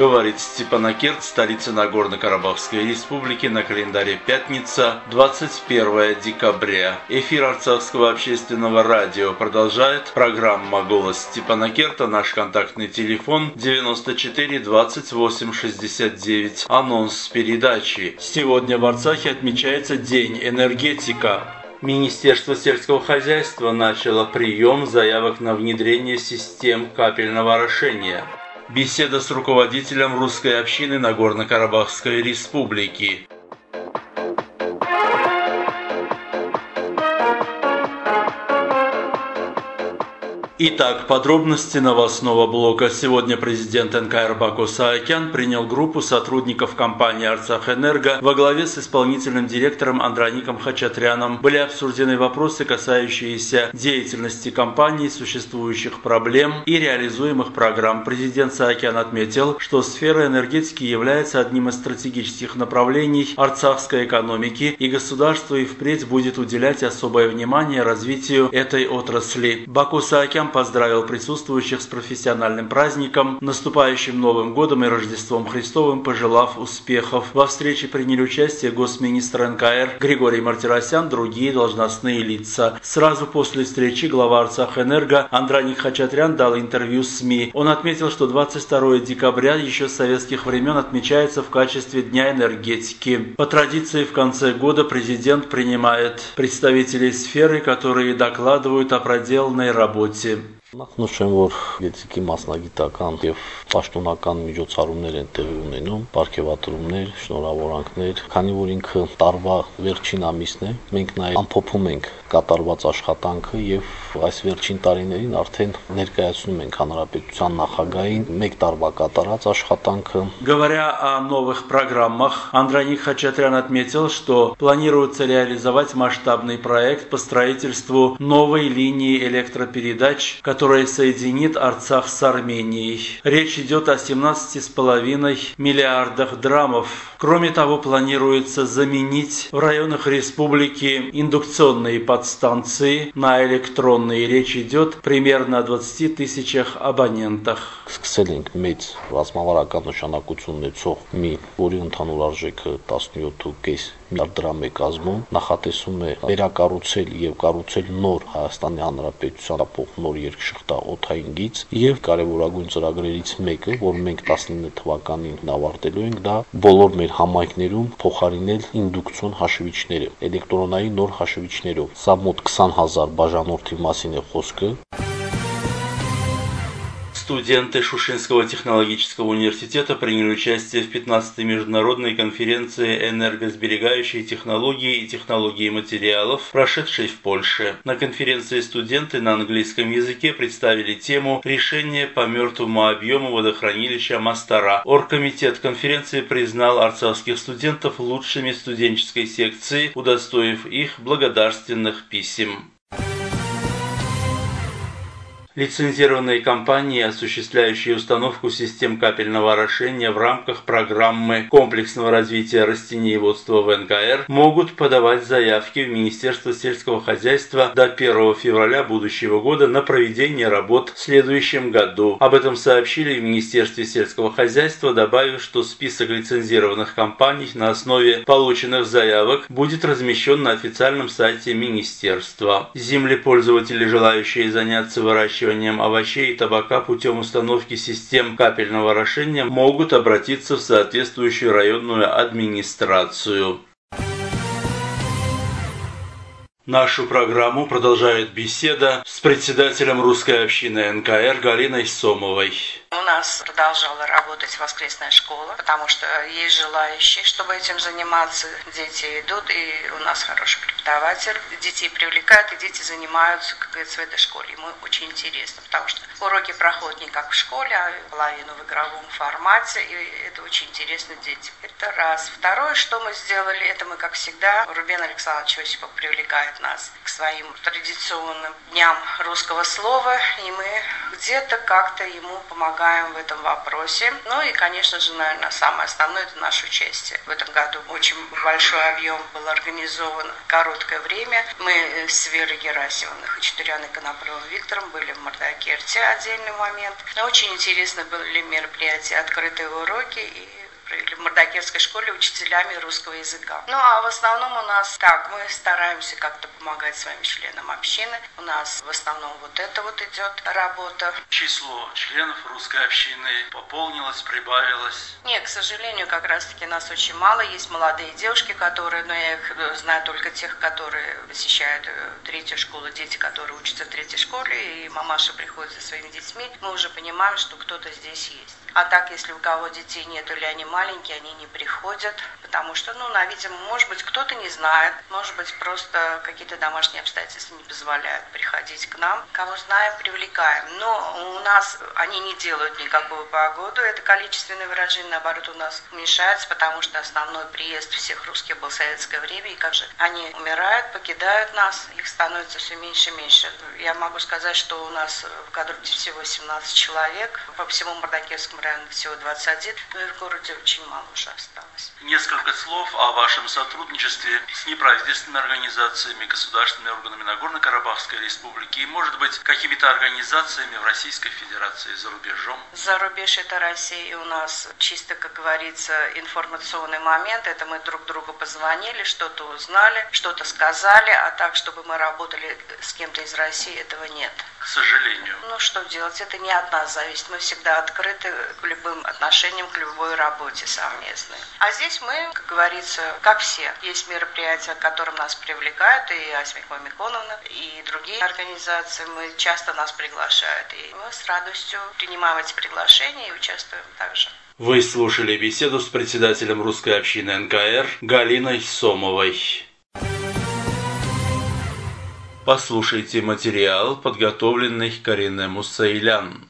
говорит Степанакерт, столица Нагорно-Карабахской республики, на календаре пятница, 21 декабря. Эфир Арцахского общественного радио продолжает программа «Голос Степанакерта». Наш контактный телефон 94 28 69. Анонс передачи. Сегодня в Арцахе отмечается День энергетика. Министерство сельского хозяйства начало прием заявок на внедрение систем капельного орошения. Беседа с руководителем русской общины Нагорно-Карабахской республики. Итак, подробности новостного блока. Сегодня президент НКР Баку Саакян принял группу сотрудников компании «Арцахэнерго» во главе с исполнительным директором Андроником Хачатряном. Были обсуждены вопросы, касающиеся деятельности компании, существующих проблем и реализуемых программ. Президент Саакян отметил, что сфера энергетики является одним из стратегических направлений арцахской экономики, и государство и впредь будет уделять особое внимание развитию этой отрасли. Баку Саакян поздравил присутствующих с профессиональным праздником, наступающим Новым годом и Рождеством Христовым, пожелав успехов. Во встрече приняли участие госминистр НКР Григорий Мартиросян, другие должностные лица. Сразу после встречи глава Арцахэнерго Андраник Хачатрян дал интервью СМИ. Он отметил, что 22 декабря еще с советских времен отмечается в качестве Дня энергетики. По традиции в конце года президент принимает представителей сферы, которые докладывают о проделанной работе. Նախ նշեմ, որ գեցիկի մասնագիտական եւ պաշտոնական միջոցառումներ են տեղի ունենում, ապարքեվատրումներ, շնորհավորանքներ, քանի որ ինքը տարվա վերջին ամիսն է, մենք նաեւ ամփոփում ենք կատարված աշխատանքը եւ այս վերջին տարիներին արդեն ներկայացնում ենք հանրապետության նախագահին մեկ տարվա կատարած աշխատանքը. Говоря о новых программах, Андроник Хачатрян отметил, что планируется реализовать масштабный проект по строительству новой линии электропередач, которая которая соединит Арцах с Арменией. Речь идет о 17,5 миллиардах драмов. Кроме того, планируется заменить в районах республики индукционные подстанции на электронные. Речь идет примерно о 20 тысячах абонентах. Սկսել ենք մեծ ռազմավարական նշանակություն ունեցող մի, որի ընդհանուր արժեքը 17.5 միլիարդ դրամ է կազմում, նախատեսում է վերակառուցել եւ կառուցել նոր Հայաստանի Հանրապետության ապող նոր երկշղթա օթային գիծ եւ կարեւորագույն ծրագրերից մեկը, որ մենք 19 թվականին ավարտելու ենք, դա բոլոր մեր համայնքներում փոխարինել ինդուկցիոն հաշվիչները, էլեկտրոնային նոր հաշվիչներով։ Սա մոտ 20000 բաժանորդի մասին է խոսքը։ Студенты Шушинского технологического университета приняли участие в 15-й международной конференции «Энергосберегающие технологии и технологии материалов», прошедшей в Польше. На конференции студенты на английском языке представили тему «Решение по мертвому объему водохранилища Мастара». Оргкомитет конференции признал арцахских студентов лучшими студенческой секции, удостоив их благодарственных писем. Лицензированные компании, осуществляющие установку систем капельного орошения в рамках программы комплексного развития растениеводства в НКР, могут подавать заявки в Министерство сельского хозяйства до 1 февраля будущего года на проведение работ в следующем году. Об этом сообщили в Министерстве сельского хозяйства, добавив, что список лицензированных компаний на основе полученных заявок будет размещен на официальном сайте Министерства. Землепользователи, желающие заняться выращиванием выращиванием овощей и табака путем установки систем капельного орошения могут обратиться в соответствующую районную администрацию. Нашу программу продолжает беседа с председателем русской общины НКР Галиной Сомовой. У нас продолжала работать воскресная школа, потому что есть желающие, чтобы этим заниматься. Дети идут, и у нас хороший преподаватель. Детей привлекают, и дети занимаются, как говорится, в этой школе. Ему очень интересно, потому что уроки проходят не как в школе, а половину в игровом формате, и это очень интересно детям. Это раз. Второе, что мы сделали, это мы, как всегда, Рубен Александрович Осипов привлекает нас к своим традиционным дням русского слова, и мы где-то как-то ему помогаем помогаем в этом вопросе. Ну и, конечно же, наверное, самое основное – это наше участие. В этом году очень большой объем был организован короткое время. Мы с Верой Герасимовной, Хачатуряной Коноплевым Виктором были в Мордокерте отдельный момент. Очень интересно были мероприятия, открытые уроки и или в Мордокерской школе учителями русского языка. Ну а в основном у нас так, мы стараемся как-то помогать своим членам общины. У нас в основном вот это вот идет работа. Число членов русской общины пополнилось, прибавилось? Нет, к сожалению, как раз-таки нас очень мало. Есть молодые девушки, которые, но я их э, знаю только тех, которые посещают э, третью школу, дети, которые учатся в третьей школе, и мамаша приходит за своими детьми. Мы уже понимаем, что кто-то здесь есть. А так, если у кого детей нет или они маленькие, они не приходят, потому что, ну, на, видимо, может быть, кто-то не знает, может быть, просто какие-то домашние обстоятельства не позволяют приходить к нам. Кого знаем, привлекаем. Но у нас они не делают никакую погоду, это количественное выражение, наоборот, у нас уменьшается, потому что основной приезд всех русских был в советское время, и как же они умирают, покидают нас, их становится все меньше и меньше. Я могу сказать, что у нас в кадруте всего 17 человек, по всему Мордокевскому району всего 21, но и в городе очень мало уже осталось. Несколько слов о вашем сотрудничестве с неправительственными организациями, государственными органами Нагорно-Карабахской республики и, может быть, какими-то организациями в Российской Федерации за рубежом? За рубеж это Россия, и у нас чисто, как говорится, информационный момент. Это мы друг другу позвонили, что-то узнали, что-то сказали, а так, чтобы мы работали с кем-то из России, этого нет сожалению. Ну что делать, это не от нас зависит. Мы всегда открыты к любым отношениям, к любой работе совместной. А здесь мы, как говорится, как все. Есть мероприятия, к которым нас привлекают, и Асмик Мамиконовна, и другие организации. Мы часто нас приглашают, и мы с радостью принимаем эти приглашения и участвуем также. Вы слушали беседу с председателем русской общины НКР Галиной Сомовой. Послушайте материал, подготовленный Кариной Мусаилян.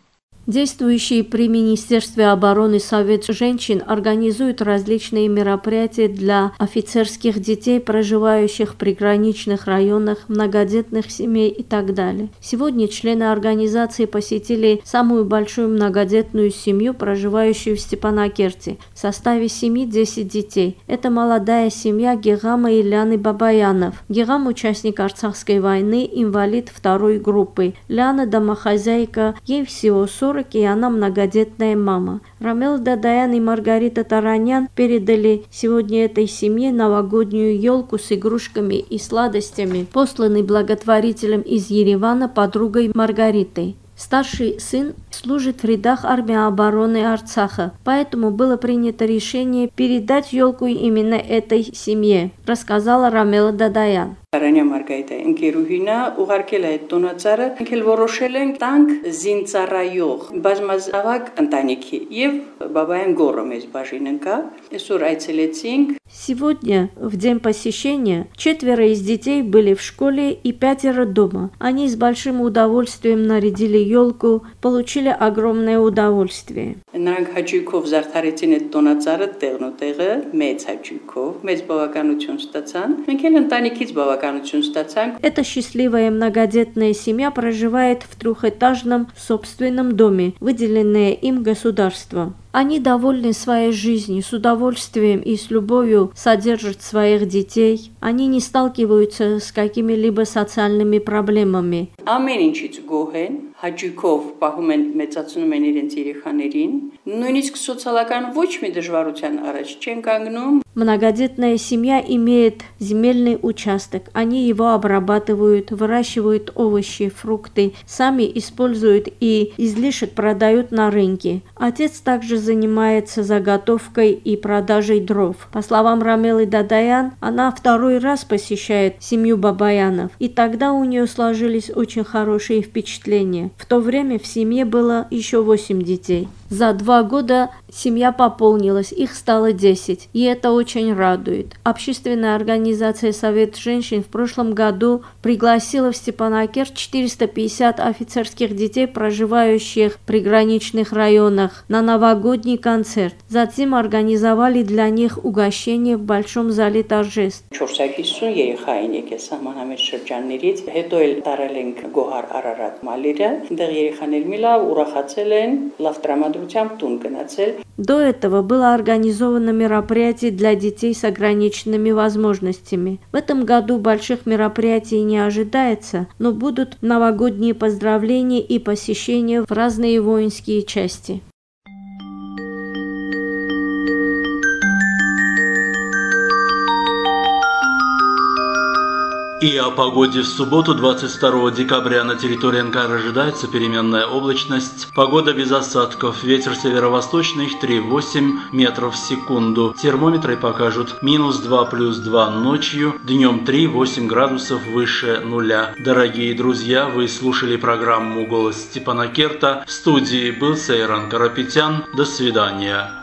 Действующий при Министерстве обороны Совет женщин организует различные мероприятия для офицерских детей, проживающих в приграничных районах, многодетных семей и так далее. Сегодня члены организации посетили самую большую многодетную семью, проживающую в Степанакерте, в составе семьи 10 детей. Это молодая семья Гегама и Ляны Бабаянов. Гегам – участник Арцахской войны, инвалид второй группы. Ляна – домохозяйка, ей всего 40 40, и она многодетная мама. Рамел Дадаян и Маргарита Таранян передали сегодня этой семье новогоднюю елку с игрушками и сладостями, посланный благотворителем из Еревана подругой Маргаритой. Старший сын служит в рядах армии обороны Арцаха, поэтому было принято решение передать елку именно этой семье, рассказала Рамела Дадаян. Тараня Маргарита ընկերուհինա ուղարկել է այդ տոնածառը, ինքել որոշել ենք տանք զինծառայող բազմազավակ ընտանիքի եւ բաբայան գորը մեզ բաժին ընկա։ Այսօր այցելեցինք Сегодня, в день посещения, четверо из детей были в школе и пятеро дома. Они с большим удовольствием нарядили елку, получили огромное удовольствие. Эта счастливая многодетная семья проживает в трехэтажном собственном доме, выделенное им государством. Они довольны своей жизнью, с удовольствием и с любовью содержат своих детей. Они не сталкиваются с какими-либо социальными проблемами. Ամեն ինչից գոհ են, հաճույքով պահում են մեծացնում են իրենց երեխաներին, նույնիսկ սոցիալական ոչ մի դժվարության առաջ չեն կանգնում, Многодетная семья имеет земельный участок. Они его обрабатывают, выращивают овощи, фрукты, сами используют и излишек продают на рынке. Отец также занимается заготовкой и продажей дров. По словам Рамелы Дадаян, она второй раз посещает семью Бабаянов, и тогда у нее сложились очень хорошие впечатления. В то время в семье было еще восемь детей. За два года Семья пополнилась, их стало 10, и это очень радует. Общественная организация «Совет женщин» в прошлом году пригласила в Степанакер 450 офицерских детей, проживающих в приграничных районах, на новогодний концерт. Затем организовали для них угощение в большом зале торжеств. 450 երեխա են եկել սահմանամետ շրջաններից, հետո էլ տարել ենք Գոհար Արարատ Մալիրը, այնտեղ երեխաներ մի լավ ուրախացել են, լավ տրամադրությամբ տուն գնացել։ до этого было организовано мероприятие для детей с ограниченными возможностями. В этом году больших мероприятий не ожидается, но будут новогодние поздравления и посещения в разные воинские части. И о погоде в субботу 22 декабря на территории НКР ожидается переменная облачность. Погода без осадков. Ветер северо-восточный 3,8 метров в секунду. Термометры покажут минус 2 плюс 2 ночью, днем 3,8 градусов выше нуля. Дорогие друзья, вы слушали программу «Голос Степана Керта». В студии был Сейран Карапетян. До свидания.